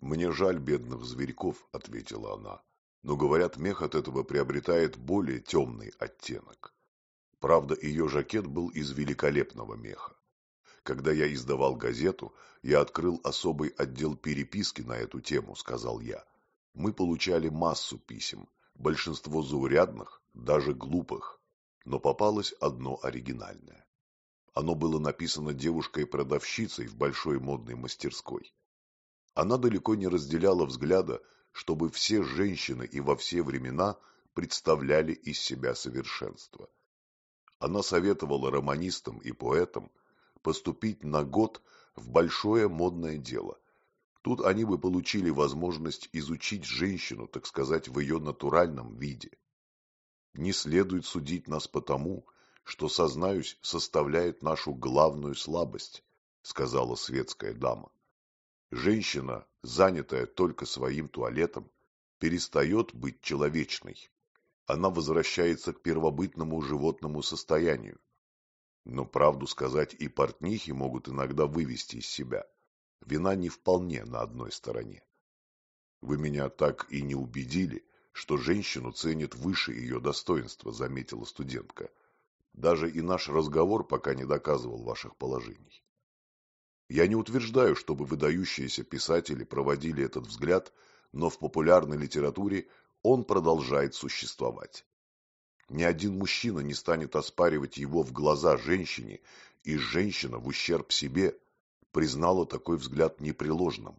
Мне жаль бедных зверьков, ответила она, но говорят, мех от этого приобретает более темный оттенок. Правда, ее жакет был из великолепного меха. Когда я издавал газету, я открыл особый отдел переписки на эту тему, сказал я. Мы получали массу писем, большинство заурядных, даже глупых, но попалось одно оригинальное. Оно было написано девушкой-продавщицей в большой модной мастерской. Она далеко не разделяла взгляда, чтобы все женщины и во все времена представляли из себя совершенство. Она советовала романистам и поэтам поступить на год в большое модное дело. Тут они бы получили возможность изучить женщину, так сказать, в ее натуральном виде. Не следует судить нас потому, что, сознаюсь, составляет нашу главную слабость, сказала светская дама. Женщина, занятая только своим туалетом, перестает быть человечной. Она возвращается к первобытному животному состоянию. Но правду сказать и портнихи могут иногда вывести из себя. Вина не вполне на одной стороне. Вы меня так и не убедили, что женщину ценят выше ее достоинства, заметила студентка. Даже и наш разговор пока не доказывал ваших положений. Я не утверждаю, чтобы выдающиеся писатели проводили этот взгляд, но в популярной литературе он продолжает существовать. Ни один мужчина не станет оспаривать его в глаза женщине, и женщина в ущерб себе признала такой взгляд непреложным.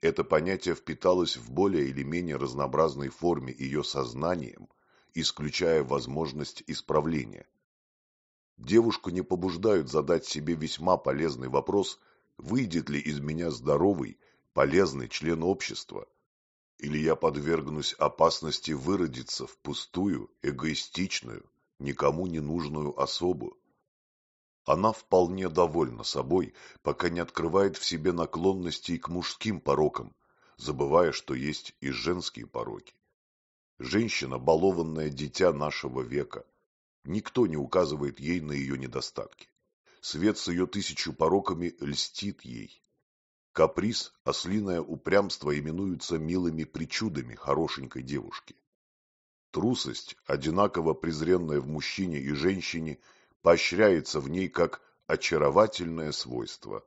Это понятие впиталось в более или менее разнообразной форме ее сознанием, исключая возможность исправления. Девушку не побуждают задать себе весьма полезный вопрос, выйдет ли из меня здоровый, полезный член общества, или я подвергнусь опасности выродиться в пустую, эгоистичную, никому не нужную особу. Она вполне довольна собой, пока не открывает в себе наклонностей к мужским порокам, забывая, что есть и женские пороки. Женщина – балованное дитя нашего века. Никто не указывает ей на ее недостатки. Свет с ее тысячу пороками льстит ей. Каприз, ослиное упрямство именуются милыми причудами хорошенькой девушки. Трусость, одинаково презренная в мужчине и женщине, поощряется в ней как очаровательное свойство.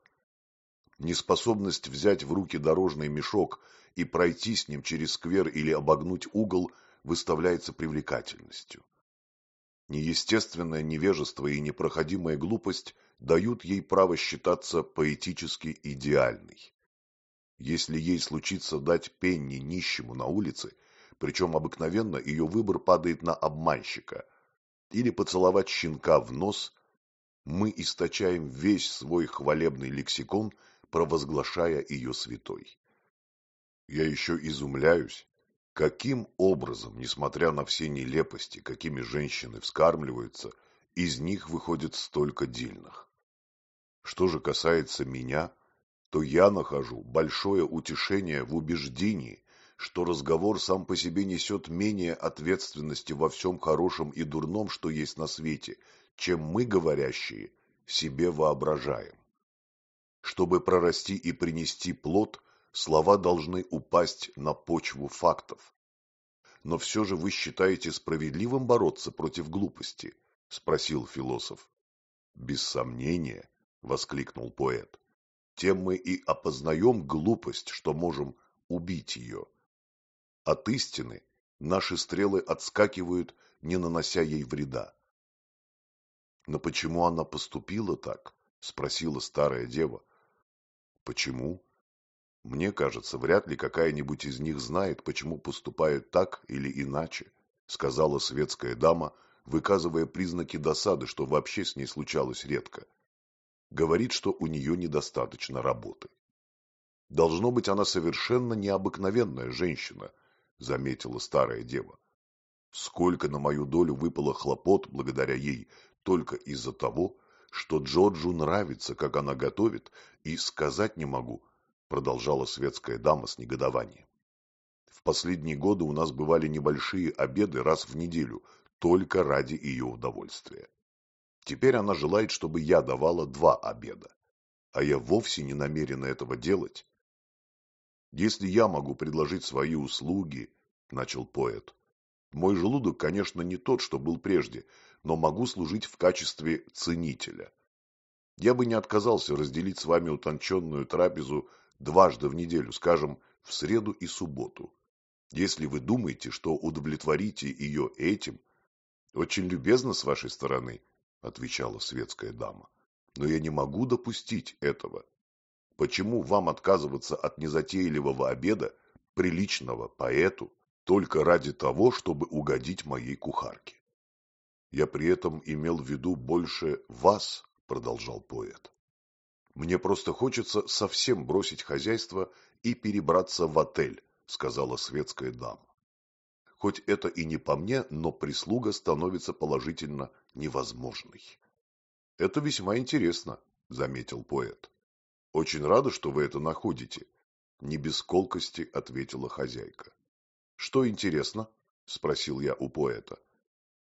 Неспособность взять в руки дорожный мешок и пройти с ним через сквер или обогнуть угол выставляется привлекательностью. Неестественное невежество и непроходимая глупость дают ей право считаться поэтически идеальной. Если ей случится дать пенни нищему на улице, причем обыкновенно ее выбор падает на обманщика, или поцеловать щенка в нос, мы источаем весь свой хвалебный лексикон, провозглашая ее святой. Я еще изумляюсь, каким образом, несмотря на все нелепости, какими женщины вскармливаются, из них выходит столько дельных. Что же касается меня, то я нахожу большое утешение в убеждении, что разговор сам по себе несет менее ответственности во всем хорошем и дурном, что есть на свете, чем мы, говорящие, себе воображаем. Чтобы прорасти и принести плод, слова должны упасть на почву фактов. Но все же вы считаете справедливым бороться против глупости? – спросил философ. Без сомнения, – воскликнул поэт. «Тем мы и опознаем глупость, что можем убить ее. От истины наши стрелы отскакивают, не нанося ей вреда». «Но почему она поступила так?» – спросила старая дева. «Почему?» «Мне кажется, вряд ли какая-нибудь из них знает, почему поступает так или иначе», – сказала светская дама, выказывая признаки досады, что вообще с ней случалось редко говорит, что у нее недостаточно работы. Должно быть, она совершенно необыкновенная женщина, заметила старая дева. Сколько на мою долю выпало хлопот благодаря ей только из-за того, что Джорджу нравится, как она готовит, и сказать не могу, продолжала светская дама с негодованием. В последние годы у нас бывали небольшие обеды раз в неделю, только ради ее удовольствия. Теперь она желает, чтобы я давала два обеда. А я вовсе не намерена этого делать. Если я могу предложить свои услуги, начал поэт. Мой желудок, конечно, не тот, что был прежде, но могу служить в качестве ценителя. Я бы не отказался разделить с вами утонченную трапезу дважды в неделю, скажем, в среду и субботу. Если вы думаете, что удовлетворите ее этим, очень любезно с вашей стороны, отвечала светская дама, но я не могу допустить этого. Почему вам отказываться от незатейливого обеда, приличного поэту, только ради того, чтобы угодить моей кухарке? Я при этом имел в виду больше вас, продолжал поэт. Мне просто хочется совсем бросить хозяйство и перебраться в отель, сказала светская дама. Хоть это и не по мне, но прислуга становится положительно невозможной. Это весьма интересно, заметил поэт. Очень рада, что вы это находите. Не без колкости ответила хозяйка. Что интересно? Спросил я у поэта.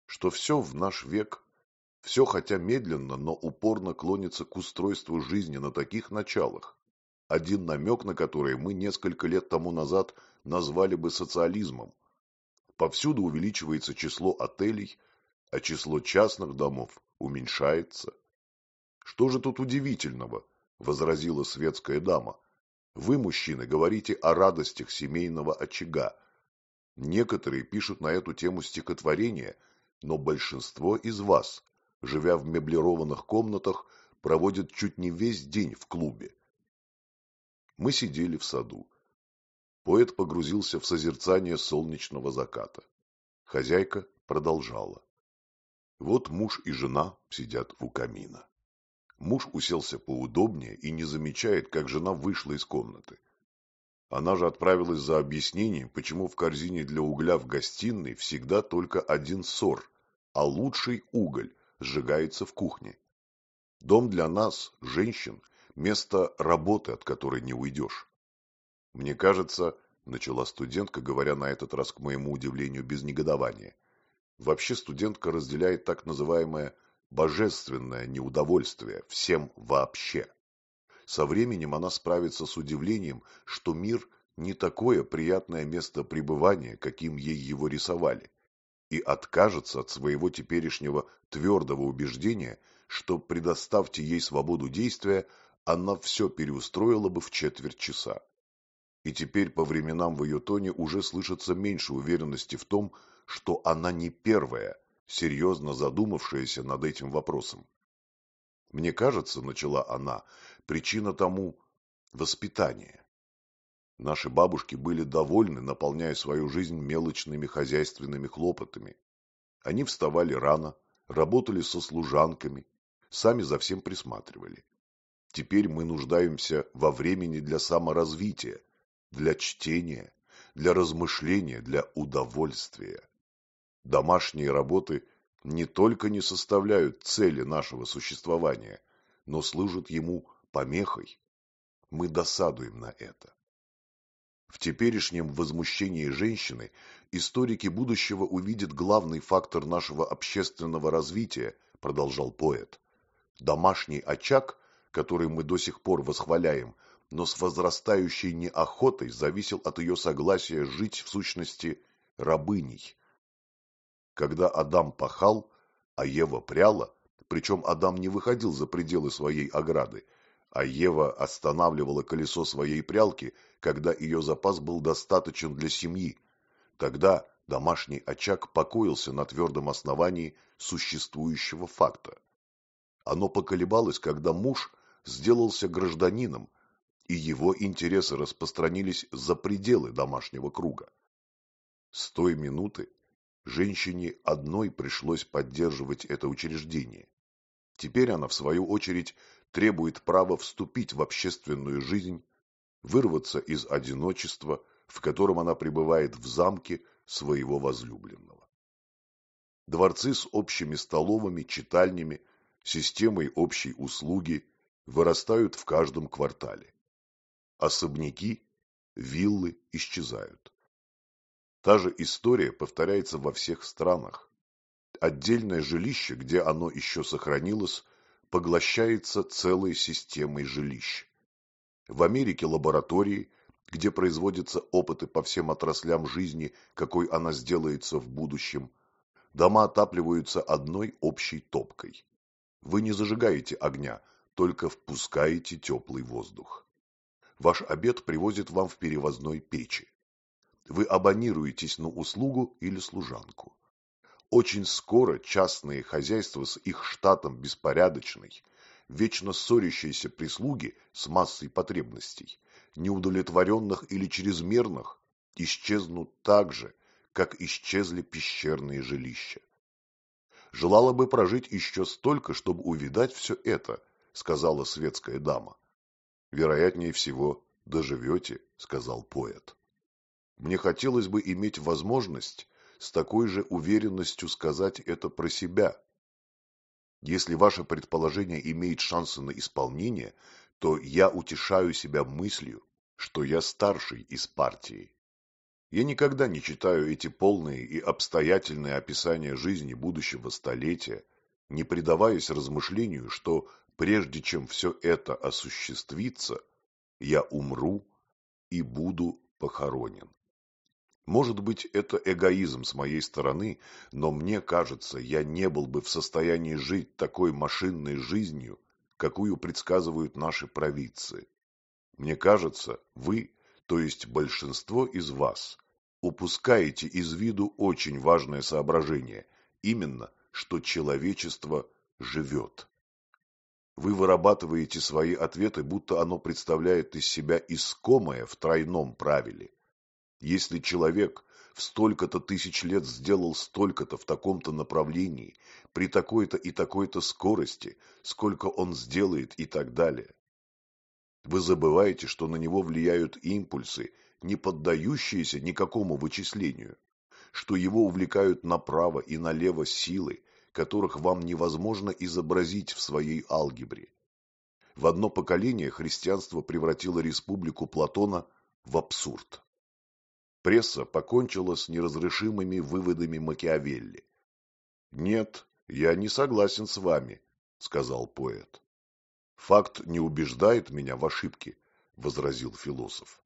Что все в наш век, все хотя медленно, но упорно клонится к устройству жизни на таких началах, один намек на который мы несколько лет тому назад назвали бы социализмом. Повсюду увеличивается число отелей, а число частных домов уменьшается. Что же тут удивительного, возразила светская дама. Вы, мужчины, говорите о радостях семейного очага. Некоторые пишут на эту тему стихотворения, но большинство из вас, живя в меблированных комнатах, проводят чуть не весь день в клубе. Мы сидели в саду. Поэт погрузился в созерцание солнечного заката. Хозяйка продолжала. Вот муж и жена сидят у камина. Муж уселся поудобнее и не замечает, как жена вышла из комнаты. Она же отправилась за объяснением, почему в корзине для угля в гостиной всегда только один сор, а лучший уголь сжигается в кухне. Дом для нас, женщин, место работы, от которой не уйдешь. Мне кажется, начала студентка, говоря на этот раз, к моему удивлению, без негодования. Вообще студентка разделяет так называемое божественное неудовольствие всем вообще. Со временем она справится с удивлением, что мир не такое приятное место пребывания, каким ей его рисовали, и откажется от своего теперешнего твердого убеждения, что, предоставьте ей свободу действия, она все переустроила бы в четверть часа и теперь по временам в ее тоне уже слышится меньше уверенности в том, что она не первая, серьезно задумавшаяся над этим вопросом. Мне кажется, начала она, причина тому – воспитание. Наши бабушки были довольны, наполняя свою жизнь мелочными хозяйственными хлопотами. Они вставали рано, работали со служанками, сами за всем присматривали. Теперь мы нуждаемся во времени для саморазвития, для чтения, для размышления, для удовольствия. Домашние работы не только не составляют цели нашего существования, но служат ему помехой. Мы досадуем на это. В теперешнем возмущении женщины историки будущего увидят главный фактор нашего общественного развития, продолжал поэт. Домашний очаг, который мы до сих пор восхваляем, но с возрастающей неохотой зависел от ее согласия жить в сущности рабыней. Когда Адам пахал, а Ева пряла, причем Адам не выходил за пределы своей ограды, а Ева останавливала колесо своей прялки, когда ее запас был достаточен для семьи, тогда домашний очаг покоился на твердом основании существующего факта. Оно поколебалось, когда муж сделался гражданином, и его интересы распространились за пределы домашнего круга. С той минуты женщине одной пришлось поддерживать это учреждение. Теперь она, в свою очередь, требует права вступить в общественную жизнь, вырваться из одиночества, в котором она пребывает в замке своего возлюбленного. Дворцы с общими столовыми, читальнями, системой общей услуги вырастают в каждом квартале особняки, виллы исчезают. Та же история повторяется во всех странах. Отдельное жилище, где оно еще сохранилось, поглощается целой системой жилищ. В Америке лаборатории, где производятся опыты по всем отраслям жизни, какой она сделается в будущем. Дома отапливаются одной общей топкой. Вы не зажигаете огня, только впускаете теплый воздух. Ваш обед привозят вам в перевозной печи. Вы абонируетесь на услугу или служанку. Очень скоро частные хозяйства с их штатом беспорядочной, вечно ссорящейся прислуги с массой потребностей, неудовлетворенных или чрезмерных, исчезнут так же, как исчезли пещерные жилища. Желала бы прожить еще столько, чтобы увидать все это, сказала светская дама. Вероятнее всего, доживете, сказал поэт. Мне хотелось бы иметь возможность с такой же уверенностью сказать это про себя. Если ваше предположение имеет шансы на исполнение, то я утешаю себя мыслью, что я старший из партии. Я никогда не читаю эти полные и обстоятельные описания жизни будущего столетия, не предаваясь размышлению, что прежде чем все это осуществится, я умру и буду похоронен. Может быть, это эгоизм с моей стороны, но мне кажется, я не был бы в состоянии жить такой машинной жизнью, какую предсказывают наши провидцы. Мне кажется, вы, то есть большинство из вас, упускаете из виду очень важное соображение, именно, что человечество живет. Вы вырабатываете свои ответы, будто оно представляет из себя искомое в тройном правиле. Если человек в столько-то тысяч лет сделал столько-то в таком-то направлении, при такой-то и такой-то скорости, сколько он сделает и так далее. Вы забываете, что на него влияют импульсы, не поддающиеся никакому вычислению, что его увлекают направо и налево силы, которых вам невозможно изобразить в своей алгебре. В одно поколение христианство превратило республику Платона в абсурд. Пресса покончила с неразрешимыми выводами Макиавелли. «Нет, я не согласен с вами», — сказал поэт. «Факт не убеждает меня в ошибке», — возразил философ.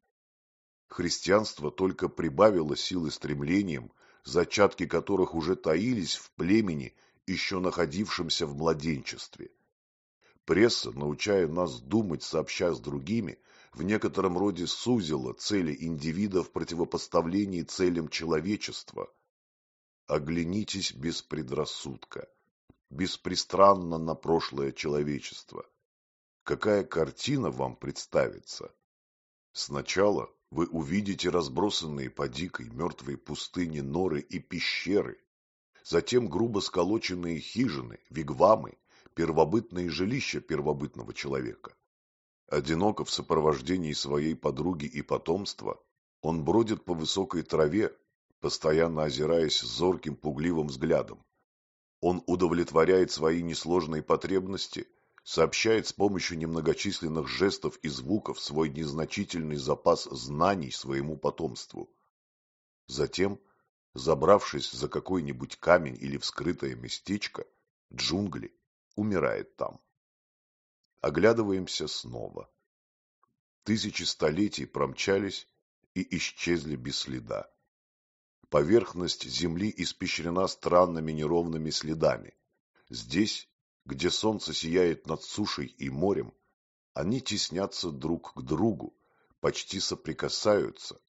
Христианство только прибавило силы стремлениям, зачатки которых уже таились в племени, еще находившемся в младенчестве. Пресса, научая нас думать сообща с другими, в некотором роде сузила цели индивида в противопоставлении целям человечества. Оглянитесь без предрассудка, беспристранно на прошлое человечества. Какая картина вам представится? Сначала вы увидите разбросанные по дикой мертвой пустыне норы и пещеры, затем грубо сколоченные хижины, вигвамы, первобытные жилища первобытного человека. Одиноко в сопровождении своей подруги и потомства, он бродит по высокой траве, постоянно озираясь зорким пугливым взглядом. Он удовлетворяет свои несложные потребности, сообщает с помощью немногочисленных жестов и звуков свой незначительный запас знаний своему потомству. Затем, забравшись за какой-нибудь камень или вскрытое местечко, джунгли, умирает там. Оглядываемся снова. Тысячи столетий промчались и исчезли без следа. Поверхность Земли испещрена странными неровными следами. Здесь, где солнце сияет над сушей и морем, они теснятся друг к другу, почти соприкасаются,